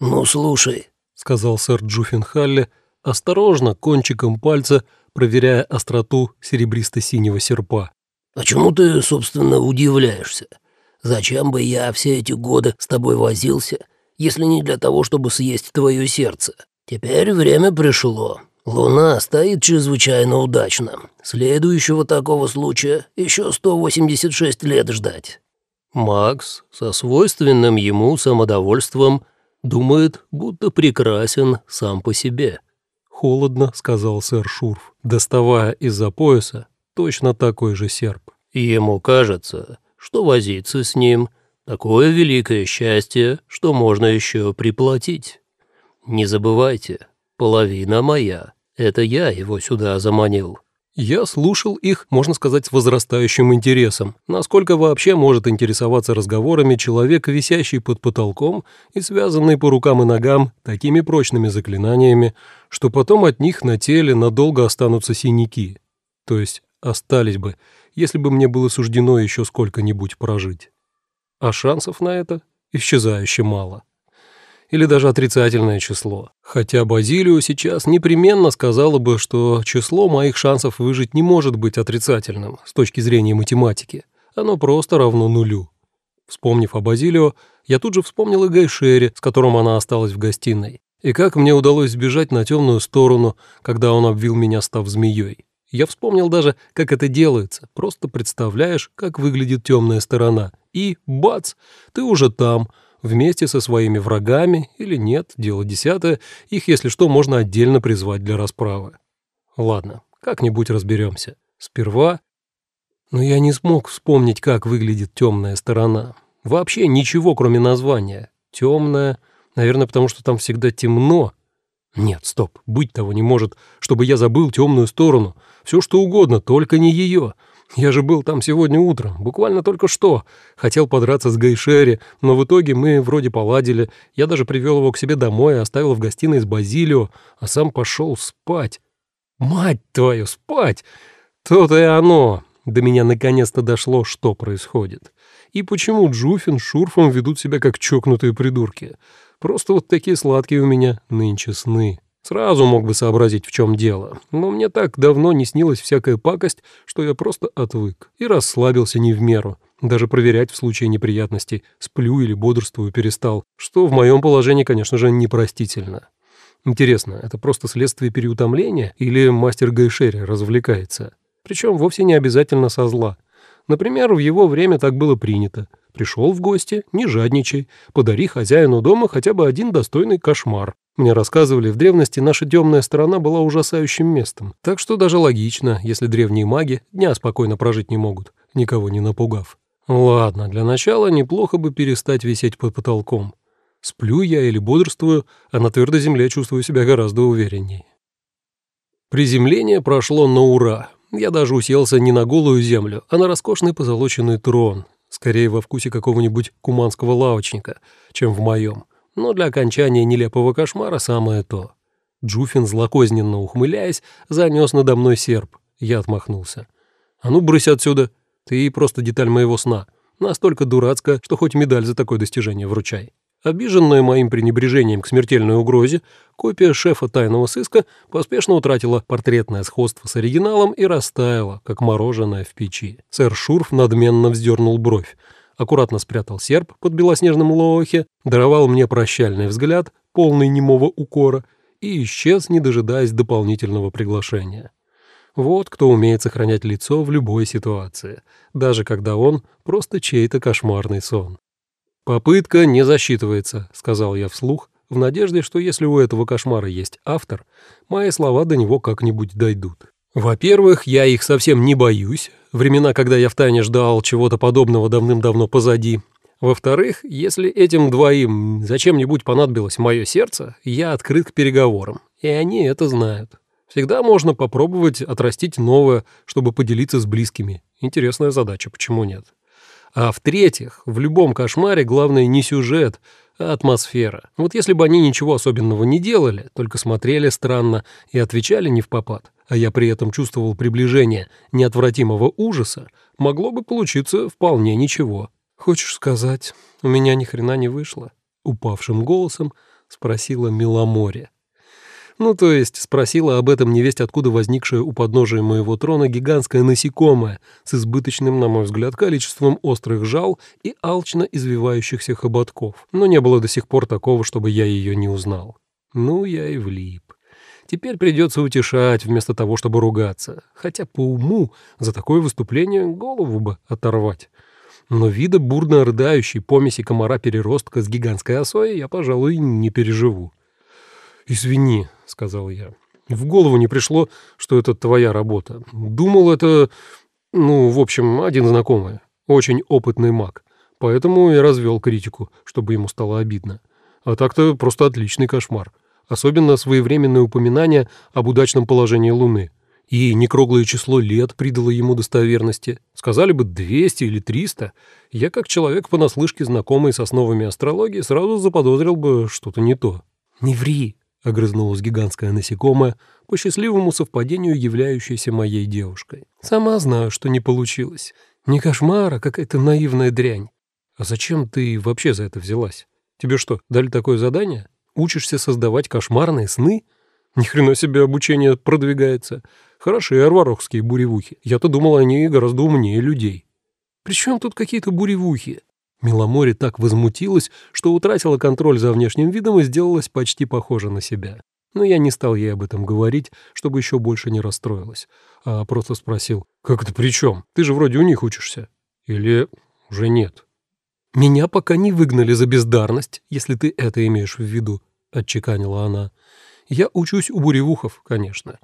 «Ну, слушай», — сказал сэр Джуффин Халли, осторожно, кончиком пальца, проверяя остроту серебристо-синего серпа. «А чему ты, собственно, удивляешься? Зачем бы я все эти годы с тобой возился, если не для того, чтобы съесть твое сердце? Теперь время пришло. Луна стоит чрезвычайно удачно. Следующего такого случая еще 186 лет ждать». Макс со свойственным ему самодовольством думает, будто прекрасен сам по себе. «Холодно», — сказал сэр Шурф, доставая из-за пояса точно такой же серп. «Ему кажется, что возиться с ним — такое великое счастье, что можно еще приплатить. Не забывайте, половина моя, это я его сюда заманил». Я слушал их, можно сказать, с возрастающим интересом. Насколько вообще может интересоваться разговорами человек, висящий под потолком и связанный по рукам и ногам такими прочными заклинаниями, что потом от них на теле надолго останутся синяки. То есть остались бы, если бы мне было суждено еще сколько-нибудь прожить. А шансов на это исчезающе мало или даже отрицательное число. Хотя Базилио сейчас непременно сказала бы, что число моих шансов выжить не может быть отрицательным с точки зрения математики. Оно просто равно нулю. Вспомнив о Базилио, я тут же вспомнил и Гайшере, с которым она осталась в гостиной. И как мне удалось сбежать на темную сторону, когда он обвил меня, став змеей. Я вспомнил даже, как это делается. Просто представляешь, как выглядит темная сторона. И, бац, ты уже там, вместе со своими врагами или нет, дело десятое, их, если что, можно отдельно призвать для расправы. Ладно, как-нибудь разберемся. Сперва... Но я не смог вспомнить, как выглядит темная сторона. Вообще ничего, кроме названия. Темная, наверное, потому что там всегда темно. Нет, стоп, быть того не может, чтобы я забыл темную сторону. Все что угодно, только не ее. Я же был там сегодня утром, буквально только что. Хотел подраться с Гайшери, но в итоге мы вроде поладили. Я даже привел его к себе домой оставил в гостиной с Базилио, а сам пошел спать. Мать твою, спать! То-то и оно. До меня наконец-то дошло, что происходит. И почему Джуфин с Шурфом ведут себя как чокнутые придурки. Просто вот такие сладкие у меня нынче сны. Сразу мог бы сообразить, в чем дело, но мне так давно не снилась всякая пакость, что я просто отвык и расслабился не в меру. Даже проверять в случае неприятностей, сплю или бодрствую перестал, что в моем положении, конечно же, непростительно. Интересно, это просто следствие переутомления или мастер Гайшери развлекается? Причем вовсе не обязательно со зла. Например, в его время так было принято. Пришел в гости, не жадничай, подари хозяину дома хотя бы один достойный кошмар, мне рассказывали, в древности наша темная сторона была ужасающим местом. Так что даже логично, если древние маги дня спокойно прожить не могут, никого не напугав. Ладно, для начала неплохо бы перестать висеть под потолком. Сплю я или бодрствую, а на твердой земле чувствую себя гораздо уверенней. Приземление прошло на ура. Я даже уселся не на голую землю, а на роскошный позолоченный трон, скорее во вкусе какого-нибудь куманского лавочника, чем в моем но для окончания нелепого кошмара самое то. Джуфин, злокозненно ухмыляясь, занес надо мной серп. Я отмахнулся. «А ну, брысь отсюда! Ты просто деталь моего сна. Настолько дурацко, что хоть медаль за такое достижение вручай». Обиженная моим пренебрежением к смертельной угрозе, копия шефа тайного сыска поспешно утратила портретное сходство с оригиналом и растаяла, как мороженое в печи. Сэр Шурф надменно вздернул бровь аккуратно спрятал серп под белоснежным лоохе, даровал мне прощальный взгляд, полный немого укора, и исчез, не дожидаясь дополнительного приглашения. Вот кто умеет сохранять лицо в любой ситуации, даже когда он просто чей-то кошмарный сон. «Попытка не засчитывается», — сказал я вслух, в надежде, что если у этого кошмара есть автор, мои слова до него как-нибудь дойдут. Во-первых, я их совсем не боюсь. Времена, когда я втайне ждал чего-то подобного давным-давно позади. Во-вторых, если этим двоим зачем-нибудь понадобилось мое сердце, я открыт к переговорам, и они это знают. Всегда можно попробовать отрастить новое, чтобы поделиться с близкими. Интересная задача, почему нет? А в-третьих, в любом кошмаре главное не сюжет, а атмосфера. Вот если бы они ничего особенного не делали, только смотрели странно и отвечали не в попад, а я при этом чувствовал приближение неотвратимого ужаса, могло бы получиться вполне ничего. «Хочешь сказать, у меня ни хрена не вышло?» Упавшим голосом — спросила Миломоре. Ну, то есть спросила об этом невесть, откуда возникшая у подножия моего трона гигантская насекомая с избыточным, на мой взгляд, количеством острых жал и алчно извивающихся хоботков. Но не было до сих пор такого, чтобы я ее не узнал. Ну, я и влип. Теперь придется утешать вместо того, чтобы ругаться. Хотя по уму за такое выступление голову бы оторвать. Но вида бурно рыдающей помеси комара-переростка с гигантской осой я, пожалуй, не переживу. «Извини», — сказал я. «В голову не пришло, что это твоя работа. Думал, это, ну, в общем, один знакомый, очень опытный маг. Поэтому я развел критику, чтобы ему стало обидно. А так-то просто отличный кошмар. Особенно своевременное упоминание об удачном положении Луны. И некруглое число лет придало ему достоверности. Сказали бы 200 или 300. Я, как человек понаслышке знакомый с основами астрологии, сразу заподозрил бы что-то не то. «Не ври», — огрызнулась гигантская насекомая, по счастливому совпадению являющаяся моей девушкой. «Сама знаю, что не получилось. Не кошмар, а какая-то наивная дрянь. А зачем ты вообще за это взялась? Тебе что, дали такое задание? Учишься создавать кошмарные сны? Ни хрена себе обучение продвигается. Хорошие арварохские буревухи. Я-то думал, они гораздо умнее людей. Причем тут какие-то буревухи? Миломоре так возмутилась, что утратила контроль за внешним видом и сделалась почти похожа на себя. Но я не стал ей об этом говорить, чтобы еще больше не расстроилась, а просто спросил, «Как это при чем? Ты же вроде у них учишься. Или уже нет?» «Меня пока не выгнали за бездарность, если ты это имеешь в виду», — отчеканила она. «Я учусь у буревухов, конечно,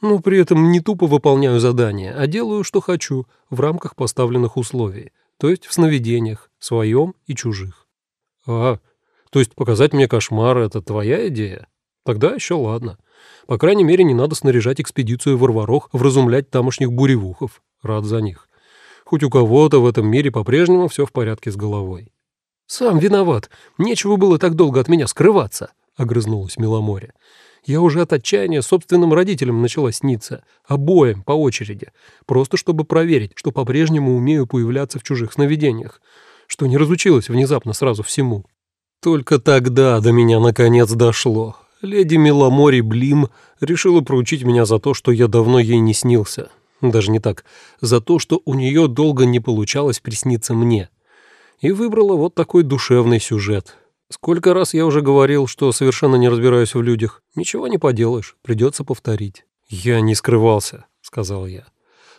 но при этом не тупо выполняю задания, а делаю, что хочу, в рамках поставленных условий, то есть в сновидениях, своем и чужих». «А, то есть показать мне кошмар — это твоя идея? Тогда еще ладно. По крайней мере, не надо снаряжать экспедицию в Арварох, вразумлять тамошних буревухов. Рад за них». Хоть у кого-то в этом мире по-прежнему все в порядке с головой. «Сам виноват. Нечего было так долго от меня скрываться», — огрызнулась Миломоре. «Я уже от отчаяния собственным родителям начала сниться. Обоим, по очереди. Просто чтобы проверить, что по-прежнему умею появляться в чужих сновидениях. Что не разучилась внезапно сразу всему». Только тогда до меня наконец дошло. Леди Миломори Блим решила проучить меня за то, что я давно ей не снился даже не так, за то, что у нее долго не получалось присниться мне. И выбрала вот такой душевный сюжет. Сколько раз я уже говорил, что совершенно не разбираюсь в людях. Ничего не поделаешь, придется повторить. «Я не скрывался», — сказал я.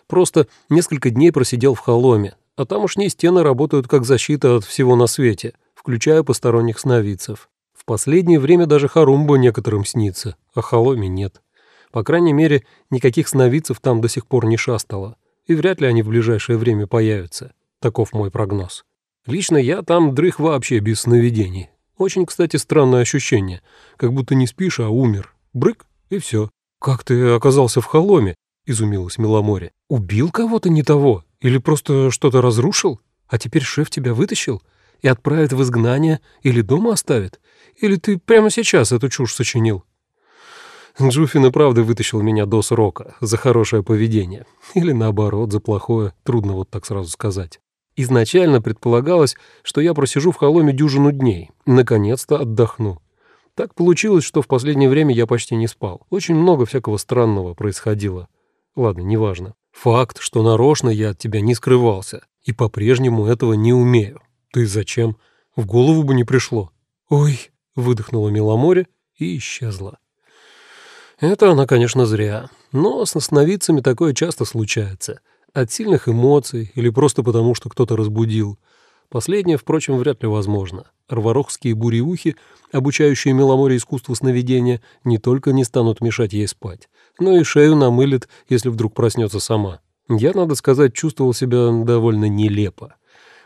«Просто несколько дней просидел в холоме, а тамошние стены работают как защита от всего на свете, включая посторонних сновидцев. В последнее время даже Харумба некоторым снится, а холоме нет. По крайней мере, никаких сновидцев там до сих пор не шастало, и вряд ли они в ближайшее время появятся. Таков мой прогноз. Лично я там дрых вообще без сновидений. Очень, кстати, странное ощущение, как будто не спишь, а умер. Брык, и все. «Как ты оказался в холоме?» — изумилась Миломоре. «Убил кого-то не того? Или просто что-то разрушил? А теперь шеф тебя вытащил и отправит в изгнание или дома оставит? Или ты прямо сейчас эту чушь сочинил?» Джуфин и правда вытащил меня до срока за хорошее поведение. Или наоборот, за плохое, трудно вот так сразу сказать. Изначально предполагалось, что я просижу в холоме дюжину дней, наконец-то отдохну. Так получилось, что в последнее время я почти не спал. Очень много всякого странного происходило. Ладно, неважно. Факт, что нарочно я от тебя не скрывался, и по-прежнему этого не умею. Ты зачем? В голову бы не пришло. Ой, выдохнула Миломоре и исчезла. Это она, конечно, зря. Но с сновидцами такое часто случается. От сильных эмоций или просто потому, что кто-то разбудил. Последнее, впрочем, вряд ли возможно. Рварохские буревухи, обучающие Меломоре искусству сновидения, не только не станут мешать ей спать, но и шею намылит, если вдруг проснется сама. Я, надо сказать, чувствовал себя довольно нелепо.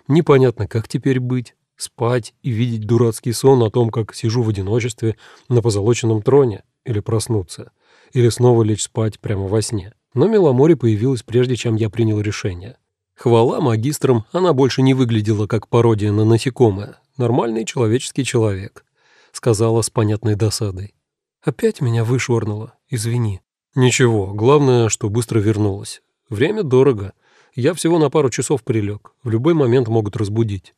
Непонятно, как теперь быть. Спать и видеть дурацкий сон о том, как сижу в одиночестве на позолоченном троне или проснуться, или снова лечь спать прямо во сне. Но Меломори появилась прежде, чем я принял решение. Хвала магистрам, она больше не выглядела как пародия на насекомое. Нормальный человеческий человек, сказала с понятной досадой. Опять меня вышвырнуло, извини. Ничего, главное, что быстро вернулась. Время дорого. Я всего на пару часов прилег. В любой момент могут разбудить.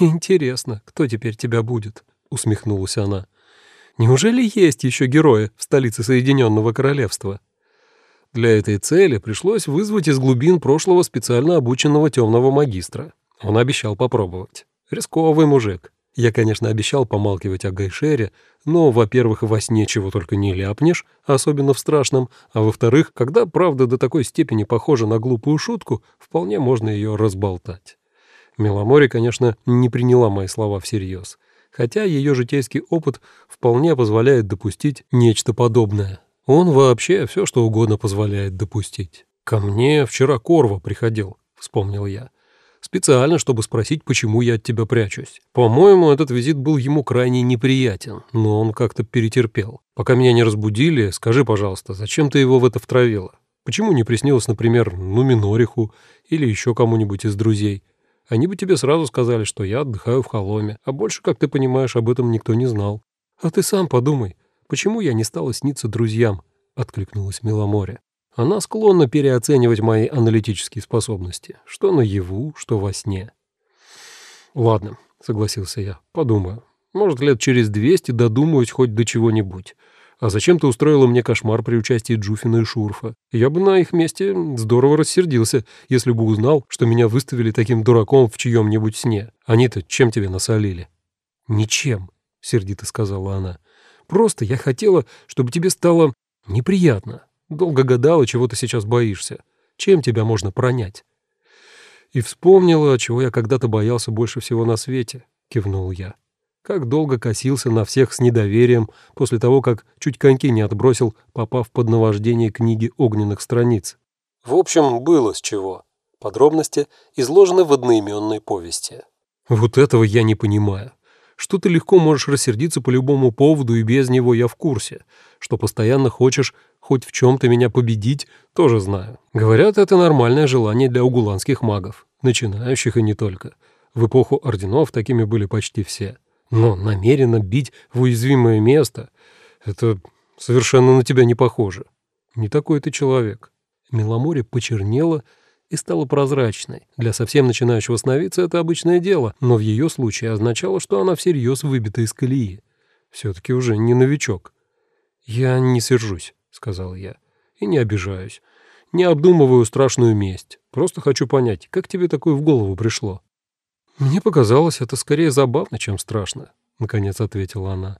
«Интересно, кто теперь тебя будет?» — усмехнулась она. Неужели есть еще герои в столице Соединенного Королевства? Для этой цели пришлось вызвать из глубин прошлого специально обученного темного магистра. Он обещал попробовать. Рисковый мужик. Я, конечно, обещал помалкивать о Гайшере, но, во-первых, во сне чего только не ляпнешь, особенно в страшном, а во-вторых, когда правда до такой степени похожа на глупую шутку, вполне можно ее разболтать. Меломори, конечно, не приняла мои слова всерьез, хотя ее житейский опыт вполне позволяет допустить нечто подобное. Он вообще все что угодно позволяет допустить. «Ко мне вчера Корва приходил», — вспомнил я. Специально, чтобы спросить, почему я от тебя прячусь. По-моему, этот визит был ему крайне неприятен, но он как-то перетерпел. Пока меня не разбудили, скажи, пожалуйста, зачем ты его в это втравила? Почему не приснилось, например, Нуминориху или еще кому-нибудь из друзей? Они бы тебе сразу сказали, что я отдыхаю в холоме, а больше, как ты понимаешь, об этом никто не знал. А ты сам подумай, почему я не стала сниться друзьям?» — откликнулась Миломоре. Она склонна переоценивать мои аналитические способности, что наяву, что во сне. «Ладно», — согласился я, — «подумаю. Может, лет через двести додумаюсь хоть до чего-нибудь. А зачем ты устроила мне кошмар при участии Джуфина и Шурфа? Я бы на их месте здорово рассердился, если бы узнал, что меня выставили таким дураком в чьем-нибудь сне. Они-то чем тебе насолили?» «Ничем», — сердито сказала она. «Просто я хотела, чтобы тебе стало неприятно. Долго гадала, чего ты сейчас боишься. Чем тебя можно пронять?» «И вспомнила, чего я когда-то боялся больше всего на свете», — кивнул я. Как долго косился на всех с недоверием после того, как чуть коньки не отбросил, попав под наваждение книги огненных страниц. В общем, было с чего. Подробности изложены в одноименной повести. «Вот этого я не понимаю что ты легко можешь рассердиться по любому поводу, и без него я в курсе. Что постоянно хочешь хоть в чем-то меня победить, тоже знаю. Говорят, это нормальное желание для угуланских магов, начинающих и не только. В эпоху орденов такими были почти все. Но намеренно бить в уязвимое место — это совершенно на тебя не похоже. Не такой ты человек. Меломоре почернела и стала прозрачной. Для совсем начинающего сновидца это обычное дело, но в ее случае означало, что она всерьез выбита из колеи. Все-таки уже не новичок. «Я не сержусь», — сказал я, — «и не обижаюсь. Не обдумываю страшную месть. Просто хочу понять, как тебе такое в голову пришло?» «Мне показалось, это скорее забавно, чем страшно», — наконец ответила она.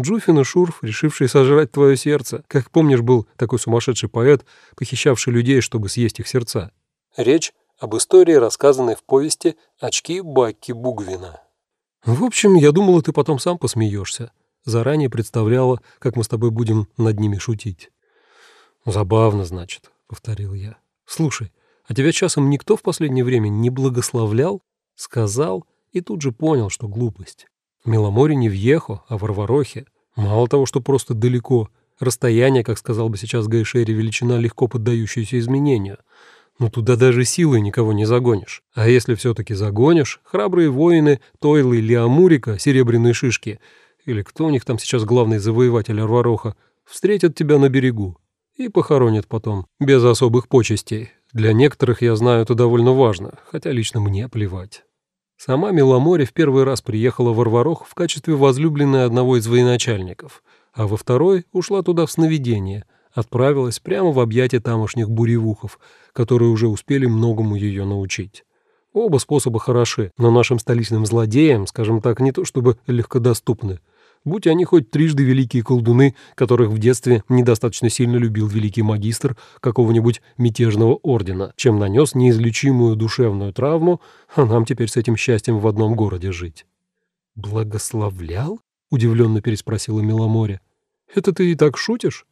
Джуфин и Шурф, решивший сожрать твое сердце. Как помнишь, был такой сумасшедший поэт, похищавший людей, чтобы съесть их сердца. Речь об истории, рассказанной в повести «Очки Бакки Бугвина». В общем, я думала, ты потом сам посмеешься. Заранее представляла, как мы с тобой будем над ними шутить. Забавно, значит, повторил я. Слушай, а тебя часом никто в последнее время не благословлял? Сказал и тут же понял, что глупость. Меломоре не в Ехо, а в Варварохе. Мало того, что просто далеко. Расстояние, как сказал бы сейчас Гайшери, величина, легко поддающаяся изменению — но туда даже силой никого не загонишь. А если все-таки загонишь, храбрые воины Тойлы или Амурика, серебряные шишки, или кто у них там сейчас главный завоеватель Арвароха, встретят тебя на берегу и похоронят потом, без особых почестей. Для некоторых, я знаю, это довольно важно, хотя лично мне плевать. Сама Миломоре в первый раз приехала в Арварох в качестве возлюбленной одного из военачальников, а во второй ушла туда в сновидение — отправилась прямо в объятия тамошних буревухов, которые уже успели многому ее научить. Оба способа хороши, но нашим столичным злодеям, скажем так, не то чтобы легкодоступны. Будь они хоть трижды великие колдуны, которых в детстве недостаточно сильно любил великий магистр какого-нибудь мятежного ордена, чем нанес неизлечимую душевную травму, а нам теперь с этим счастьем в одном городе жить. «Благословлял?» — удивленно переспросила Миломоре. «Это ты и так шутишь?»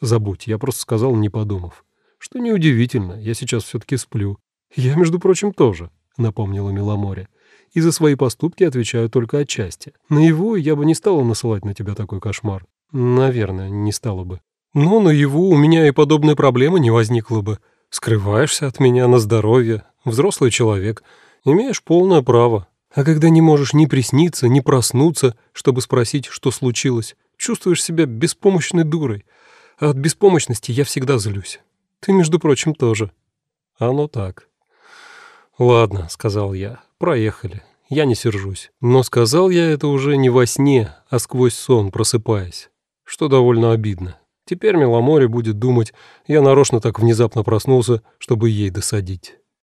Забудь, я просто сказал, не подумав. Что неудивительно, я сейчас все-таки сплю. Я, между прочим, тоже, напомнила Миломоре. И за свои поступки отвечаю только отчасти. На его я бы не стала насылать на тебя такой кошмар. Наверное, не стала бы. Но на его у меня и подобной проблемы не возникло бы. Скрываешься от меня на здоровье, взрослый человек, имеешь полное право. А когда не можешь ни присниться, ни проснуться, чтобы спросить, что случилось, чувствуешь себя беспомощной дурой, а от беспомощности я всегда злюсь. Ты, между прочим, тоже». «Оно так». «Ладно», — сказал я, — «проехали. я не сержусь. Но сказал я это уже не во сне, а сквозь сон, просыпаясь. Что довольно обидно. Теперь Меломоре будет думать, я нарочно так внезапно проснулся, чтобы ей досадить.